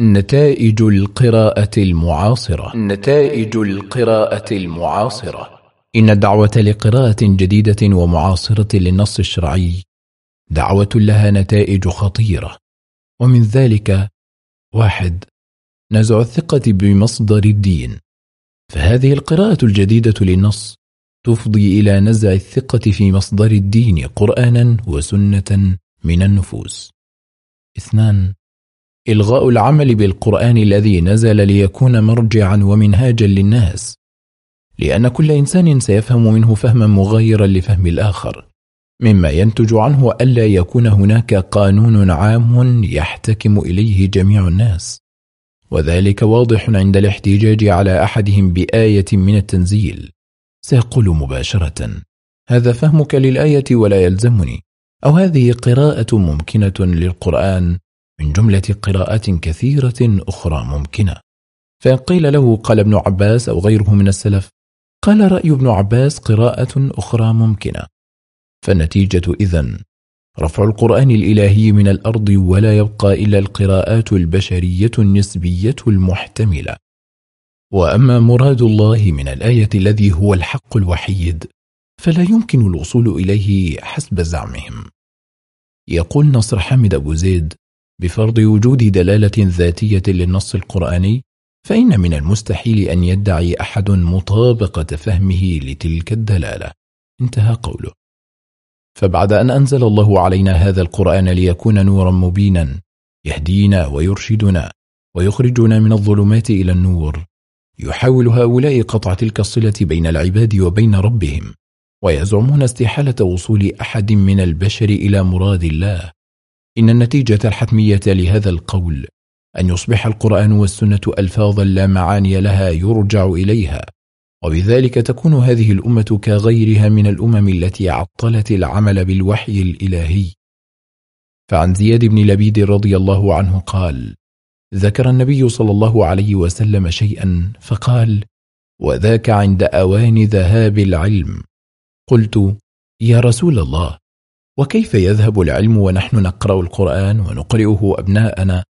نتائج القراءة المعاصرة. نتائج القراءة المعاصرة. إن الدعوة لقراءة جديدة ومعاصرة للنص الشرعي دعوة لها نتائج خطيرة. ومن ذلك واحد نزع الثقة بمصدر الدين. فهذه القراءة الجديدة للنص تفضي إلى نزع الثقة في مصدر الدين قرآنا وسنة من النفوس. اثنان إلغاء العمل بالقرآن الذي نزل ليكون مرجعا ومنهاجا للناس لأن كل إنسان سيفهم منه فهما مغايرا لفهم الآخر مما ينتج عنه ألا يكون هناك قانون عام يحتكم إليه جميع الناس. وذلك واضح عند الاحتجاج على أحدهم بآية من التنزيل. سيقول مباشرة هذا فهمك للآية ولا يلزمني أو هذه قراءة ممكنة للقرآن؟ من جملة قراءات كثيرة أخرى ممكنة. فإن قيل له قال ابن عباس أو غيره من السلف قال رأي ابن عباس قراءة أخرى ممكنة. فالنتيجة إذن رفع القرآن الإلهي من الأرض ولا يبقى إلا القراءات البشرية النسبية المحتملة. وأما مراد الله من الآية الذي هو الحق الوحيد فلا يمكن الوصول إليه حسب زعمهم. يقول نصر حامد أبو زيد بفرض وجود دلالة ذاتية للنص القرآني فإن من المستحيل أن يدعي أحد مطابقة فهمه لتلك الدلالة. انتهى قوله. فبعد أن أنزل الله علينا هذا القرآن ليكون نورا مبينا يهدينا ويرشدنا ويخرجنا من الظلمات إلى النور يحاول هؤلاء قطع تلك الصلة بين العباد وبين ربهم ويزعمون استحالة وصول أحد من البشر إلى مراد الله. إن النتيجة الحتمية لهذا القول أن يصبح القرآن والسنة ألفاظا لا معاني لها يرجع إليها وبذلك تكون هذه الأمة كغيرها من الأمم التي عطلت العمل بالوحي الإلهي. فعن زياد بن لبيد رضي الله عنه قال ذكر النبي صلى الله عليه وسلم شيئا فقال وذاك عند أوان ذهاب العلم قلت يا رسول الله وكيف يذهب العلم ونحن نقرأ القرآن ونقرئه أبناءنا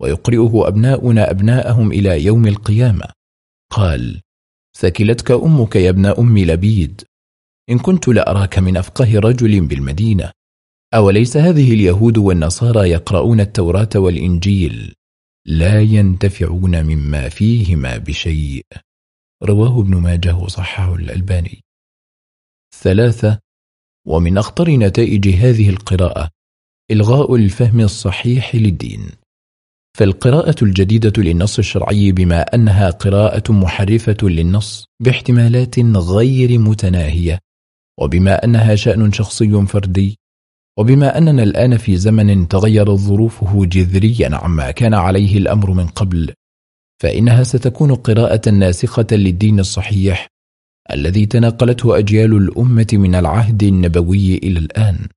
ويقرئه أبناؤنا أبناءهم إلى يوم القيامة؟ قال ثكلتك أمك يا ابن أم لبيد. إن كنت لأراك من أفقه رجل بالمدينة. أوليس هذه اليهود والنصارى يقرؤون التوراة والإنجيل؟ لا ينتفعون مما فيهما بشيء. رواه ابن ماجه وصححه الألباني. ثلاثة ومن أخطر نتائج هذه القراءة إلغاء الفهم الصحيح للدين. فالقراءة الجديدة للنص الشرعي بما أنها قراءة محرفة للنص باحتمالات غير متناهية وبما أنها شأن شخصي فردي وبما أننا الآن في زمن تغيرت ظروفه جذريا عما كان عليه الأمر من قبل فإنها ستكون قراءة ناسخة للدين الصحيح الذي تناقلته أجيال الأمة من العهد النبوي إلى الآن.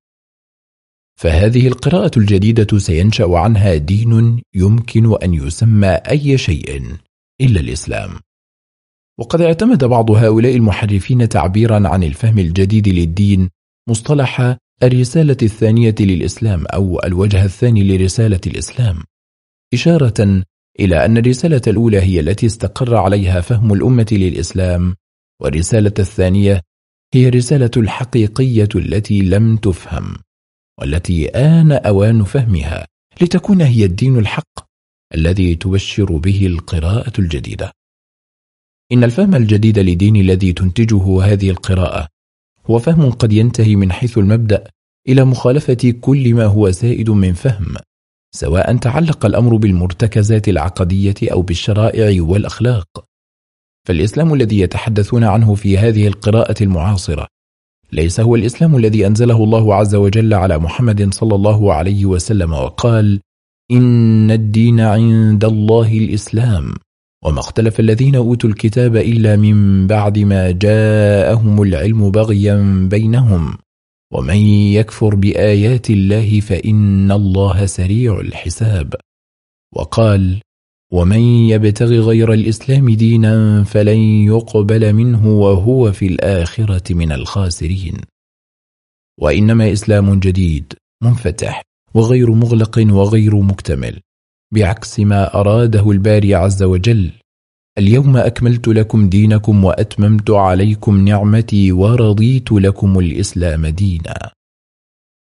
فهذه القراءة الجديدة سينشأ عنها دين يمكن أن يسمى أي شيء إلا الإسلام. وقد اعتمد بعض هؤلاء المحرفين تعبيرا عن الفهم الجديد للدين مصطلح الرسالة الثانية للإسلام أو الوجه الثاني لرسالة الإسلام إشارة إلى أن الرسالة الأولى هي التي استقر عليها فهم الأمة للإسلام والرسالة الثانية هي الرسالة الحقيقية التي لم تفهم والتي آن أوان فهمها لتكون هي الدين الحق الذي تبشر به القراءة الجديدة. إن الفهم الجديد لدين الذي تنتجه هذه القراءة هو فهم قد ينتهي من حيث المبدأ إلى مخالفة كل ما هو سائد من فهم سواء تعلق الأمر بالمرتكزات العقدية أو بالشرائع والأخلاق. فالإسلام الذي يتحدثون عنه في هذه القراءة المعاصرة. ليس هو الإسلام الذي أنزله الله عز وجل على محمد صلى الله عليه وسلم وقال إن الدين عند الله الإسلام. وما اختلف الذين أوتوا الكتاب إلا من بعد ما جاءهم العلم بغيا بينهم. ومن يكفر بآيات الله فإن الله سريع الحساب. وقال ومن يبتغ غير الإسلام دينا فلن يقبل منه وهو في الآخرة من الخاسرين. وإنما إسلام جديد منفتح وغير مغلق وغير مكتمل بعكس ما أراده الباري عز وجل. اليوم أكملت لكم دينكم وأتممت عليكم نعمتي ورضيت لكم الإسلام دينا.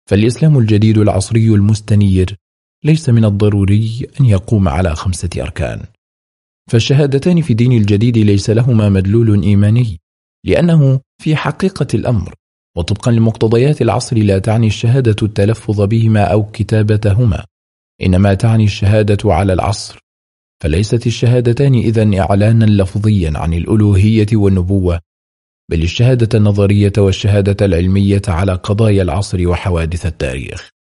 فالإسلام الجديد العصري المستنير ليس من الضروري أن يقوم على خمسة أركان. فالشهادتان في دين الجديد ليس لهما مدلول إيماني لأنه في حقيقة الأمر وطبقا لمقتضيات العصر لا تعني الشهادة التلفظ بهما أو كتابتهما إنما تعني الشهادة على العصر. فليست الشهادتان إذن إعلانا لفظيا عن الألوهية والنبوة بل الشهادة النظرية والشهادة العلمية على قضايا العصر وحوادث التاريخ.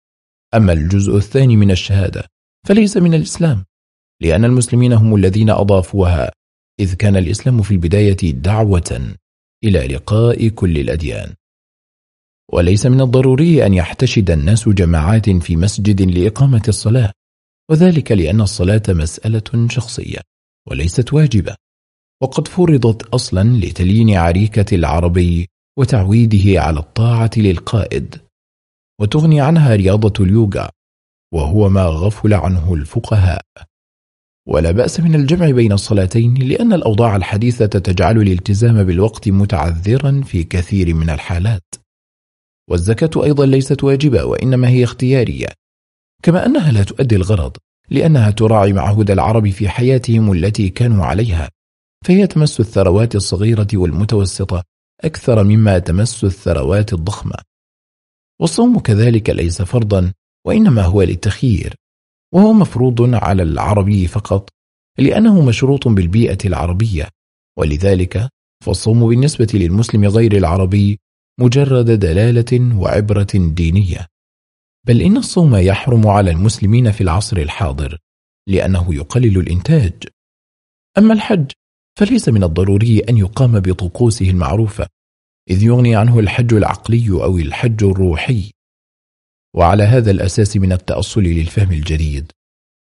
أما الجزء الثاني من الشهادة فليس من الإسلام لأن المسلمين هم الذين أضافوها إذ كان الإسلام في البداية دعوة إلى لقاء كل الأديان. وليس من الضروري أن يحتشد الناس جماعات في مسجد لإقامة الصلاة وذلك لأن الصلاة مسألة شخصية وليست واجبة وقد فرضت أصلا لتليين عريكة العربي وتعويده على الطاعة للقائد. وتغني عنها رياضة اليوغا وهو ما غفل عنه الفقهاء. ولا بأس من الجمع بين الصلاتين لأن الأوضاع الحديثة تجعل الالتزام بالوقت متعذرا في كثير من الحالات. والزكاة أيضا ليست واجبة وإنما هي اختيارية. كما أنها لا تؤدي الغرض لأنها تراعي معهود العرب في حياتهم التي كانوا عليها. فهي تمس الثروات الصغيرة والمتوسطة أكثر مما تمس الثروات الضخمة. والصوم كذلك ليس فرضا وإنما هو للتخيير. وهو مفروض على العربي فقط لأنه مشروط بالبيئة العربية. ولذلك فالصوم بالنسبة للمسلم غير العربي مجرد دلالة وعبرة دينية. بل إن الصوم يحرم على المسلمين في العصر الحاضر لأنه يقلل الإنتاج. أما الحج فليس من الضروري أن يقام بطقوسه المعروفة. إذ يغني عنه الحج العقلي أو الحج الروحي. وعلى هذا الأساس من التأصل للفهم الجديد.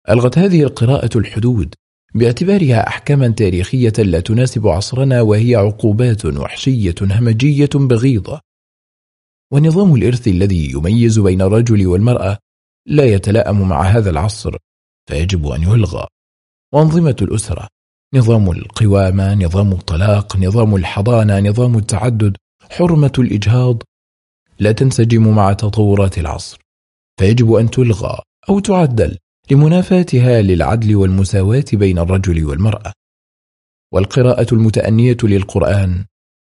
ألغت هذه القراءة الحدود باعتبارها أحكاما تاريخية لا تناسب عصرنا وهي عقوبات وحشية همجية بغيضة. ونظام الإرث الذي يميز بين الرجل والمرأة لا يتلائم مع هذا العصر فيجب أن يلغى. وأنظمة الأسرة نظام القوامة نظام الطلاق نظام الحضانة نظام التعدد حرمة الإجهاض. لا تنسجم مع تطورات العصر. فيجب أن تلغى أو تعدل لمنافاتها للعدل والمساواة بين الرجل والمرأة. والقراءة المتأنية للقرآن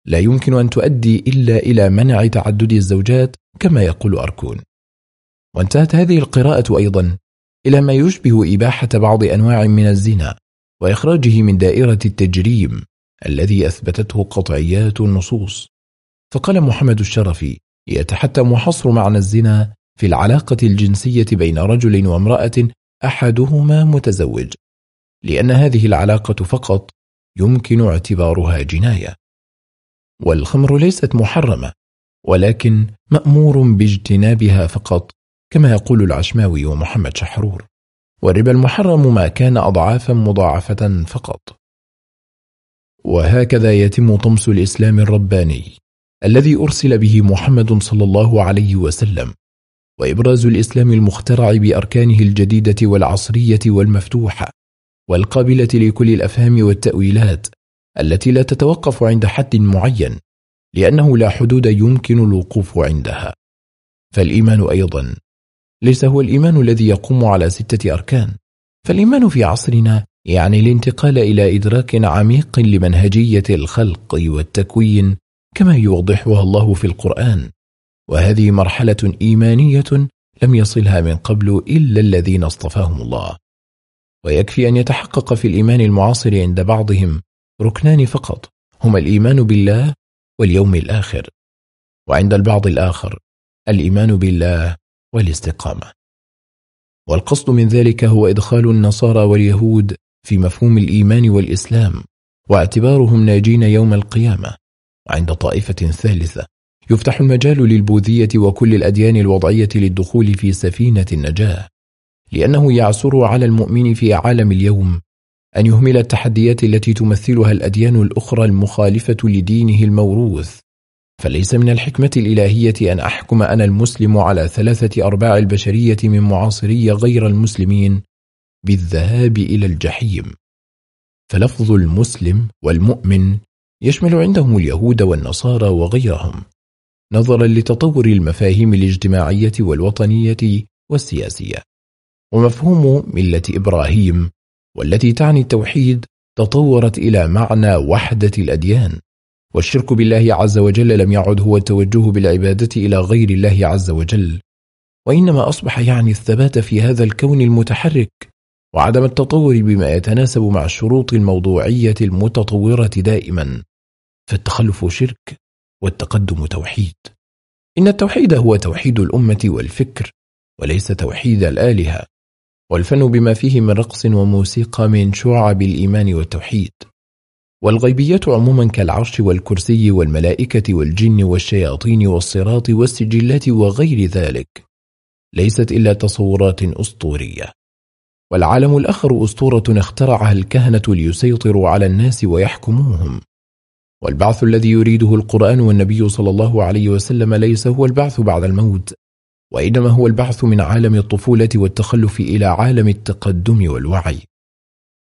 لا يمكن أن تؤدي إلا إلى منع تعدد الزوجات كما يقول أركون. وانتهت هذه القراءة أيضا إلى ما يشبه إباحة بعض أنواع من الزنا وإخراجه من دائرة التجريم الذي أثبتته قطعيات النصوص. فقال محمد الشرفي يتحتم حصر معنى الزنا في العلاقة الجنسية بين رجل وامرأة أحدهما متزوج لأن هذه العلاقة فقط يمكن اعتبارها جناية. والخمر ليست محرمة ولكن مأمور باجتنابها فقط كما يقول العشماوي ومحمد شحرور. والربا المحرم ما كان أضعافا مضاعفة فقط. وهكذا يتم طمس الإسلام الرباني الذي أرسل به محمد صلى الله عليه وسلم وإبراز الإسلام المخترع بأركانه الجديدة والعصرية والمفتوحة والقابلة لكل الأفهام والتأويلات التي لا تتوقف عند حد معين لأنه لا حدود يمكن الوقوف عندها. فالإيمان أيضا ليس هو الإيمان الذي يقوم على ستة أركان. فالإيمان في عصرنا يعني الانتقال إلى إدراك عميق لمنهجية الخلق والتكوين كما يوضحها الله في القرآن. وهذه مرحلة إيمانية لم يصلها من قبل إلا الذين اصطفاهم الله. ويكفي أن يتحقق في الإيمان المعاصر عند بعضهم ركنان فقط هما الإيمان بالله واليوم الآخر. وعند البعض الآخر الإيمان بالله والاستقامة. والقصد من ذلك هو إدخال النصارى واليهود في مفهوم الإيمان والإسلام واعتبارهم ناجين يوم القيامة. وعند طائفة ثالثة يفتح المجال للبوذية وكل الأديان الوضعية للدخول في سفينة النجاة لأنه يعسر على المؤمن في عالم اليوم أن يهمل التحديات التي تمثلها الأديان الأخرى المخالفة لدينه الموروث. فليس من الحكمة الإلهية أن أحكم أنا المسلم على ثلاثة أرباع البشرية من معاصري غير المسلمين بالذهاب إلى الجحيم. فلفظ المسلم والمؤمن يشمل عندهم اليهود والنصارى وغيرهم نظرا لتطور المفاهيم الاجتماعية والوطنية والسياسية. ومفهوم ملة إبراهيم والتي تعني التوحيد تطورت إلى معنى وحدة الأديان. والشرك بالله عز وجل لم يعد هو التوجه بالعبادة إلى غير الله عز وجل. وإنما أصبح يعني الثبات في هذا الكون المتحرك وعدم التطور بما يتناسب مع الشروط الموضوعية المتطورة دائما. فالتخلف شرك والتقدم توحيد. إن التوحيد هو توحيد الأمة والفكر وليس توحيد الآلهة. والفن بما فيه من رقص وموسيقى من شعب الإيمان والتوحيد. والغيبيات عموما كالعرش والكرسي والملائكة والجن والشياطين والصراط والسجلات وغير ذلك. ليست إلا تصورات أسطورية. والعالم الآخر أسطورة اخترعها الكهنة ليسيطروا على الناس ويحكموهم. والبعث الذي يريده القرآن والنبي صلى الله عليه وسلم ليس هو البعث بعد الموت وإنما هو البعث من عالم الطفولة والتخلف إلى عالم التقدم والوعي.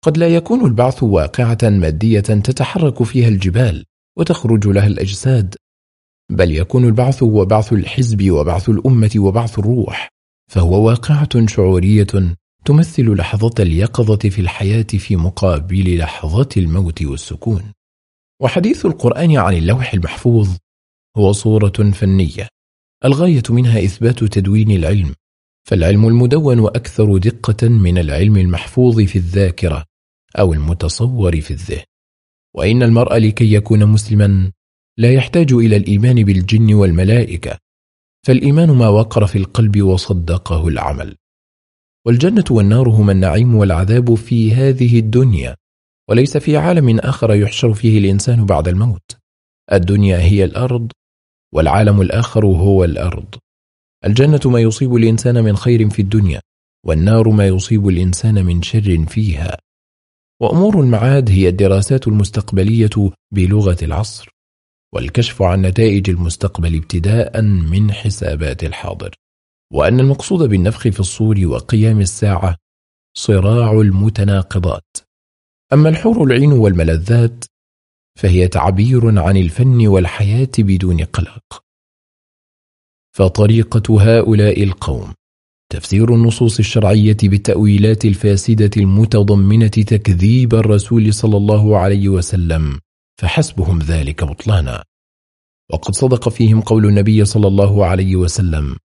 قد لا يكون البعث واقعة مادية تتحرك فيها الجبال وتخرج لها الأجساد بل يكون البعث هو بعث الحزب وبعث الأمة وبعث الروح فهو واقعة شعورية تمثل لحظة اليقظة في الحياة في مقابل لحظة الموت والسكون. وحديث القرآن عن اللوح المحفوظ هو صورة فنية الغاية منها إثبات تدوين العلم فالعلم المدون أكثر دقة من العلم المحفوظ في الذاكرة أو المتصور في الذهن. وإن المرء لكي يكون مسلما لا يحتاج إلى الإيمان بالجن والملائكة فالإيمان ما وقر في القلب وصدقه العمل. والجنة والنار هما النعيم والعذاب في هذه الدنيا وليس في عالم آخر يحشر فيه الإنسان بعد الموت. الدنيا هي الأرض والعالم الآخر هو الأرض. الجنة ما يصيب الإنسان من خير في الدنيا والنار ما يصيب الإنسان من شر فيها. وأمور المعاد هي الدراسات المستقبلية بلغة العصر والكشف عن نتائج المستقبل ابتداء من حسابات الحاضر. وأن المقصود بالنفخ في الصور وقيام الساعة صراع المتناقضات. أما الحور العين والملذات فهي تعبير عن الفن والحياة بدون قلق. فطريقة هؤلاء القوم. تفسير النصوص الشرعية بالتأويلات الفاسدة المتضمنة تكذيب الرسول صلى الله عليه وسلم فحسبهم ذلك بطلانا. وقد صدق فيهم قول النبي صلى الله عليه وسلم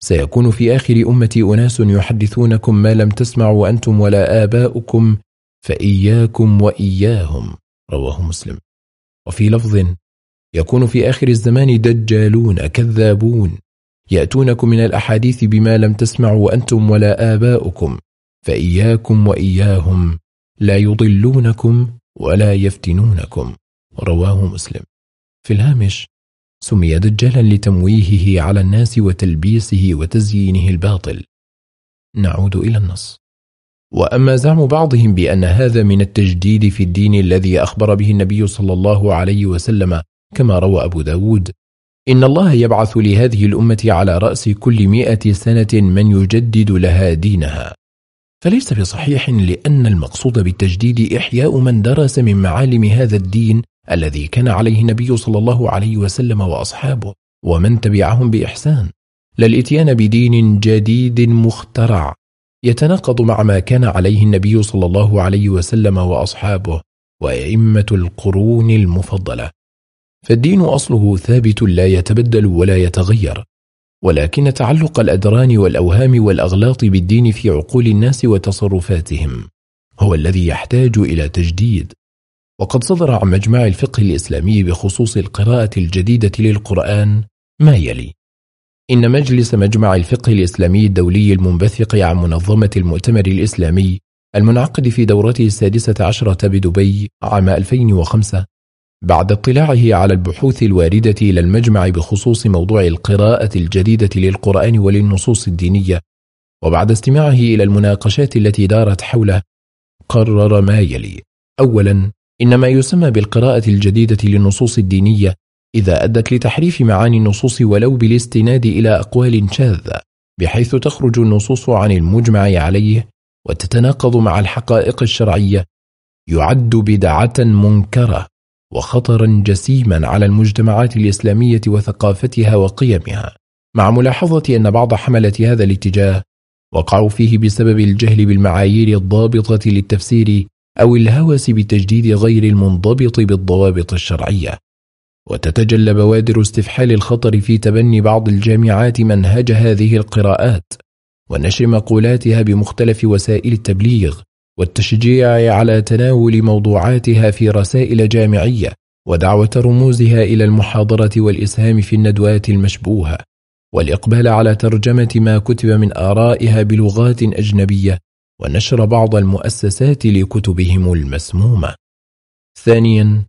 سيكون في آخر أمتي أناس يحدثونكم ما لم تسمعوا أنتم ولا آباؤكم فإياكم وإياهم. رواه مسلم. وفي لفظ يكون في آخر الزمان دجالون كذابون. يأتونكم من الأحاديث بما لم تسمعوا أنتم ولا آباؤكم فإياكم وإياهم لا يضلونكم ولا يفتنونكم. رواه مسلم. في الهامش سمي دجالا لتمويهه على الناس وتلبيسه وتزيينه الباطل. نعود إلى النص. وأما زعم بعضهم بأن هذا من التجديد في الدين الذي أخبر به النبي صلى الله عليه وسلم كما روى أبو داود إن الله يبعث لهذه الأمة على رأس كل مئة سنة من يجدد لها دينها. فليس بصحيح لأن المقصود بالتجديد إحياء من درس من معالم هذا الدين الذي كان عليه النبي صلى الله عليه وسلم وأصحابه ومن تبعهم بإحسان. للإتيان بدين جديد مخترع. يتناقض مع ما كان عليه النبي صلى الله عليه وسلم وأصحابه وأئمة القرون المفضلة. فالدين أصله ثابت لا يتبدل ولا يتغير ولكن تعلق الأدران والأوهام والأغلاط بالدين في عقول الناس وتصرفاتهم هو الذي يحتاج إلى تجديد. وقد صدر عن مجمع الفقه الإسلامي بخصوص القراءة الجديدة للقرآن ما يلي إن مجلس مجمع الفقه الإسلامي الدولي المنبثق عن منظمة المؤتمر الإسلامي المنعقد في دورته السادسة عشرة بدبي عام 2005 بعد اطلاعه على البحوث الواردة إلى المجمع بخصوص موضوع القراءة الجديدة للقرآن وللنصوص الدينية. وبعد استماعه إلى المناقشات التي دارت حوله قرر ما يلي. أولا إن ما يسمى بالقراءة الجديدة للنصوص الدينية إذا أدت لتحريف معاني النصوص ولو بالاستناد إلى أقوال شاذة بحيث تخرج النصوص عن المجمع عليه وتتناقض مع الحقائق الشرعية يعد بدعة منكرة. وخطرا جسيما على المجتمعات الإسلامية وثقافتها وقيمها مع ملاحظة أن بعض حملة هذا الاتجاه وقعوا فيه بسبب الجهل بالمعايير الضابطة للتفسير أو الهوس بتجديد غير المنضبط بالضوابط الشرعية. وتتجلى بوادر استفحال الخطر في تبني بعض الجامعات منهج هذه القراءات ونشر مقولاتها بمختلف وسائل التبليغ. والتشجيع على تناول موضوعاتها في رسائل جامعية ودعوة رموزها إلى المحاضرة والإسهام في الندوات المشبوهة والإقبال على ترجمة ما كتب من آرائها بلغات أجنبية ونشر بعض المؤسسات لكتبهم المسمومة. ثانيا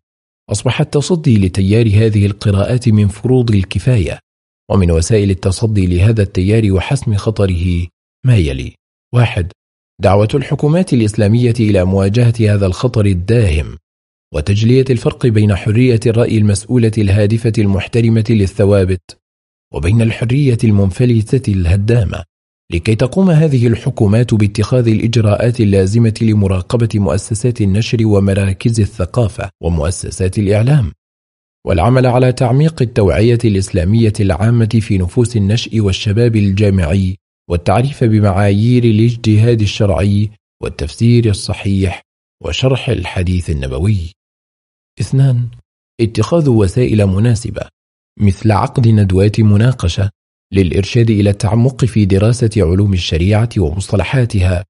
أصبح التصدي لتيار هذه القراءات من فروض الكفاية ومن وسائل التصدي لهذا التيار وحسم خطره ما يلي. واحد دعوة الحكومات الإسلامية إلى مواجهة هذا الخطر الداهم وتجلية الفرق بين حرية الرأي المسؤولة الهادفة المحترمة للثوابت وبين الحرية المنفلتة الهدامة. لكي تقوم هذه الحكومات باتخاذ الإجراءات اللازمة لمراقبة مؤسسات النشر ومراكز الثقافة ومؤسسات الإعلام والعمل على تعميق التوعية الإسلامية العامة في نفوس النشء والشباب الجامعي والتعريف بمعايير الاجتهاد الشرعي والتفسير الصحيح وشرح الحديث النبوي. اثنان اتخاذ وسائل مناسبة مثل عقد ندوات مناقشة للإرشاد إلى التعمق في دراسة علوم الشريعة ومصطلحاتها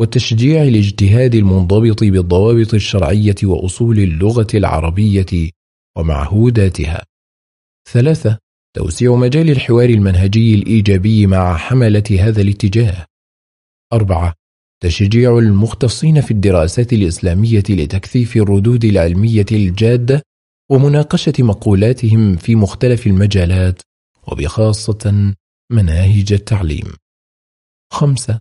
وتشجيع الاجتهاد المنضبط بالضوابط الشرعية وأصول اللغة العربية ومعهوداتها. ثلاثة توسيع مجال الحوار المنهجي الإيجابي مع حملة هذا الاتجاه. أربعة تشجيع المختصين في الدراسات الإسلامية لتكثيف الردود العلمية الجادة ومناقشة مقولاتهم في مختلف المجالات وبخاصة مناهج التعليم. خمسة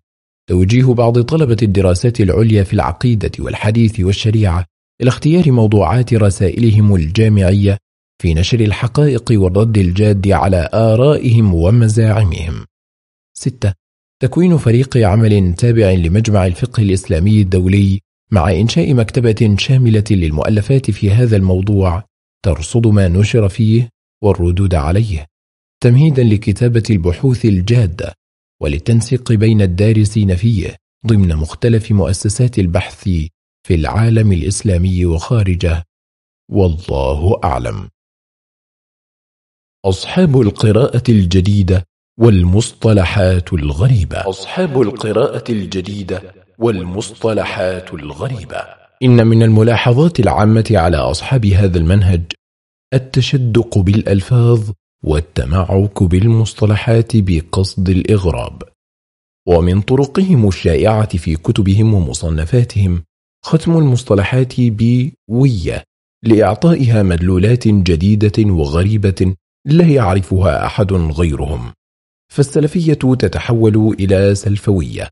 توجيه بعض طلبة الدراسات العليا في العقيدة والحديث والشريعة إلى اختيار موضوعات رسائلهم الجامعية في نشر الحقائق والرد الجاد على آرائهم ومزاعمهم. ستة تكوين فريق عمل تابع لمجمع الفقه الإسلامي الدولي مع إنشاء مكتبة شاملة للمؤلفات في هذا الموضوع ترصد ما نشر فيه والردود عليه تمهيدا لكتابة البحوث الجادة وللتنسيق بين الدارسين فيه ضمن مختلف مؤسسات البحث في العالم الإسلامي وخارجه. والله أعلم. أصحاب القراءة الجديدة والمصطلحات الغريبة. أصحاب القراءة الجديدة والمصطلحات الغريبة. إن من الملاحظات العامة على أصحاب هذا المنهج التشدق بالألفاظ والتمعك بالمصطلحات بقصد الإغراب. ومن طرقهم الشائعة في كتبهم ومصنفاتهم ختم المصطلحات بوية لإعطائها مدلولات جديدة وغريبة لا يعرفها أحد غيرهم. فالسلفية تتحول إلى سلفوية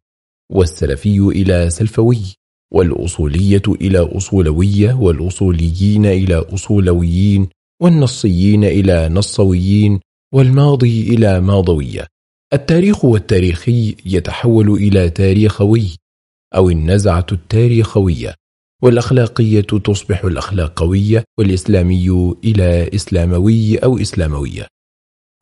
والسلفي إلى سلفوي والأصولية إلى أصولوية والأصوليين إلى أصولويين والنصيين إلى نصويين والماضي إلى ماضوية التاريخ والتاريخي يتحول إلى تاريخوي أو النزعة التاريخوية. والأخلاقية تصبح الأخلاقوية والإسلامي إلى إسلاموي أو إسلاموية.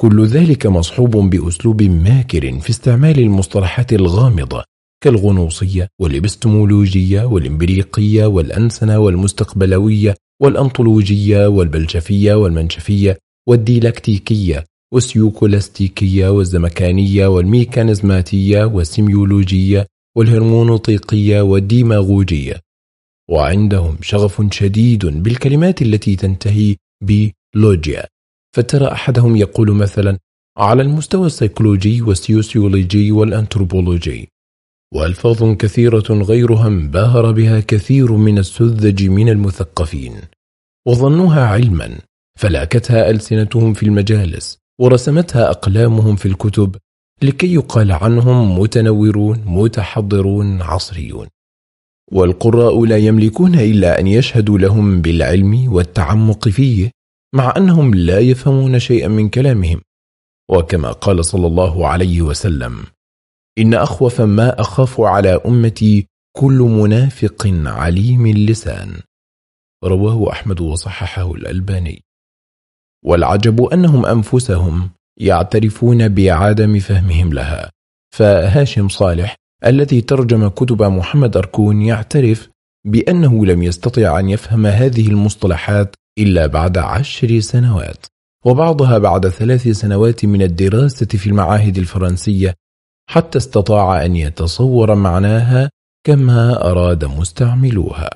كل ذلك مصحوب بأسلوب ماكر في استعمال المصطلحات الغامضة كالغنوصية والإبستمولوجية والإمبريقية والأنسنة والمستقبلوية والأنطولوجية والبلشفية والمنشفية والديلكتيكية والسيوكولاستيكية والزمكانية والميكانيزماتية والسيميولوجية والهرمونوطيقية والديماغوجية. وعندهم شغف شديد بالكلمات التي تنتهي بلوجيا فترى أحدهم يقول مثلا على المستوى السيكولوجي والسوسيولوجي والأنثروبولوجي وألفاظ كثيرة غيرها انبهر بها كثير من السذج من المثقفين وظنوها علما فلاكتها ألسنتهم في المجالس ورسمتها أقلامهم في الكتب لكي يقال عنهم متنورون متحضرون عصريون. والقراء لا يملكون إلا أن يشهدوا لهم بالعلم والتعمق فيه مع أنهم لا يفهمون شيئا من كلامهم. وكما قال صلى الله عليه وسلم إن أخوف ما أخاف على أمتي كل منافق عليم اللسان. رواه أحمد وصححه الألباني. والعجب أنهم أنفسهم يعترفون بعدم فهمهم لها فهاشم صالح الذي ترجم كتب محمد أركون يعترف بأنه لم يستطع أن يفهم هذه المصطلحات إلا بعد عشر سنوات وبعضها بعد ثلاث سنوات من الدراسة في المعاهد الفرنسية حتى استطاع أن يتصور معناها كما أراد مستعملوها.